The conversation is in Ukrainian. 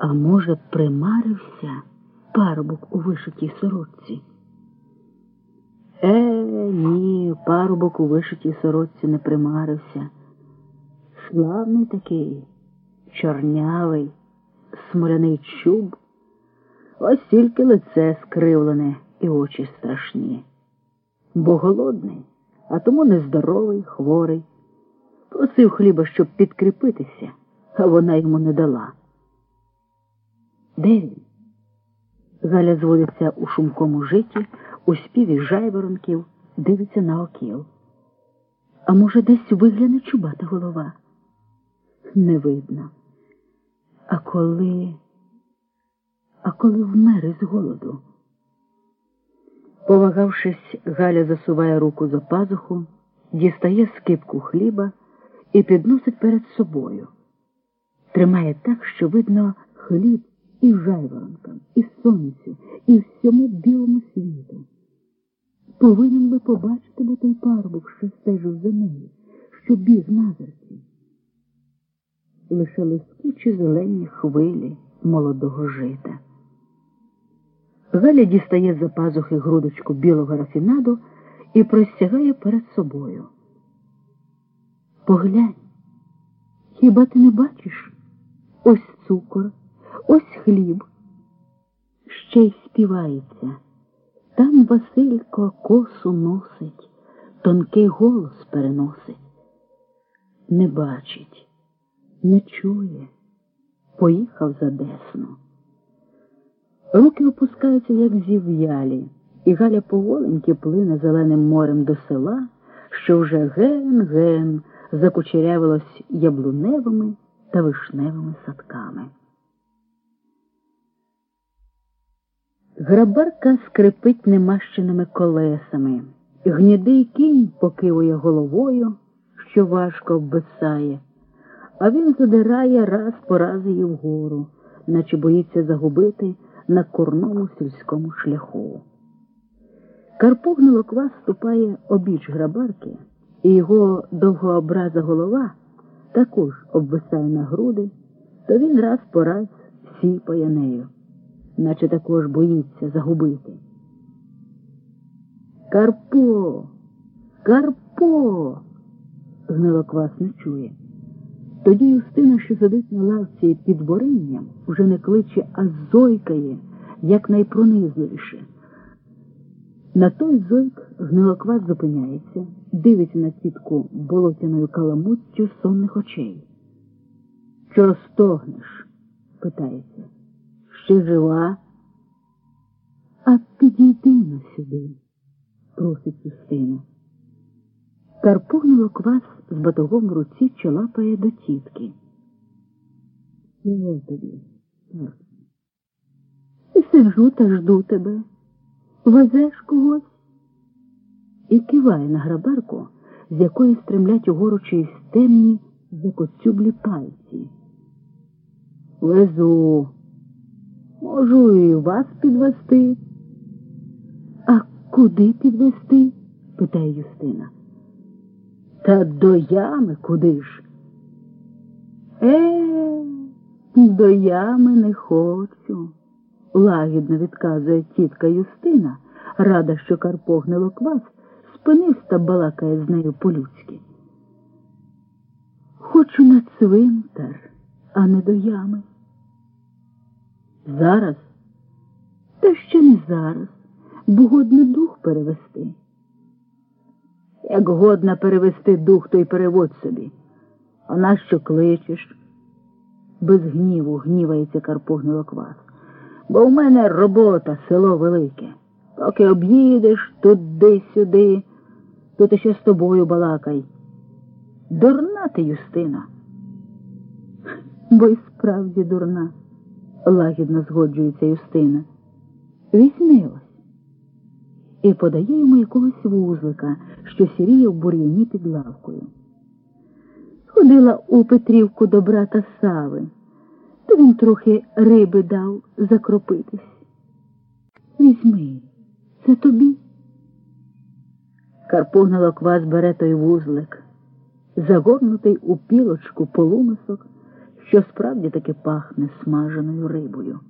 А може, примарився парубок у вишитій сорочці? Е, ні, парубок у вишитій сорочці не примарився. Славний такий, чорнявий, смоляний чуб, ось тільки лице скривлене і очі страшні. Бо голодний, а тому нездоровий, хворий. Просив хліба, щоб підкріпитися, а вона йому не дала. Де він? Галя зводиться у шумкому житті, у співі жайворонків, дивиться на окіл. А може, десь вигляне чубата голова? Не видно. А коли, а коли вмер із голоду? Повагавшись, Галя засуває руку за пазуху, дістає скипку хліба і підносить перед собою. Тримає так, що видно хліб і жайворонкам, і сонцю, і всьому білому світу. Повинен би побачити бо той парубок, що стежив за нею, що біг назирці. Лише лискучі зелені хвилі молодого жита. Галя дістає за пазухи грудочку білого рафінаду і простягає перед собою. Поглянь, хіба ти не бачиш? Ось цукор, ось хліб. Ще й співається. Там Василько косу носить, тонкий голос переносить. Не бачить, не чує, поїхав за десну. Руки опускаються, як зів'ялі, і Галя поволеньки плине зеленим морем до села, що вже ген-ген закучерявилось яблуневими та вишневими садками. Грабарка скрипить немащеними колесами, гнідий кінь покивує головою, що важко обвисає, а він задирає раз по раз її вгору, наче боїться загубити на курному сільському шляху. Карпо гнилоквас ступає обіч грабарки, і його довгообраза голова також обвисає на груди, то він раз по раз сіпає нею, наче також боїться загубити. Карпо, Карпо. Гнилоквас не чує. Тоді Юстина, що сидить на лавці під боринням, вже не кличе, а зойкає, як найпронизливіше. На той зойк гнилоквас зупиняється, дивиться на тітку болотяною каламуттю сонних очей. Чого стогнеш? питається. Ще жива? А підійди на сюди, просить Юстина. Карпо гнилоквас з батогом в руці чолапає до тітки. Тобі? Сиджу та жду тебе. Везеш когось? І киває на грабарку, з якої стремлять угору чиїсь темні закоцюблі пальці. Везу. Можу і вас підвести. А куди підвести? питає Юстина. Та до ями куди ж? Е, до ями не хочу, лагідно відказує тітка Юстина, рада, що Карпо гнилоквас та балакає з нею по-людськи. Хочу на цвинтар, а не до ями. Зараз? Та ще не зараз, бо годно дух перевести. Як годна перевести дух, то й переводь собі. А нащо кличеш? Без гніву гнівається Карпо Гнилоквас. Бо в мене робота, село велике. Поки об'їдеш туди-сюди, тут ще з тобою балакай. Дурна ти, Юстина. Бо й справді дурна, лагідно згоджується Юстина. Візьми ось і подає йому якогось вузлика, що сіріє в бур'яні під лавкою. Ходила у Петрівку до брата Сави, то він трохи риби дав закропитись. Візьми, це тобі. Карпугнало квас бере той вузлик, загорнутий у пілочку полумисок, що справді таки пахне смаженою рибою.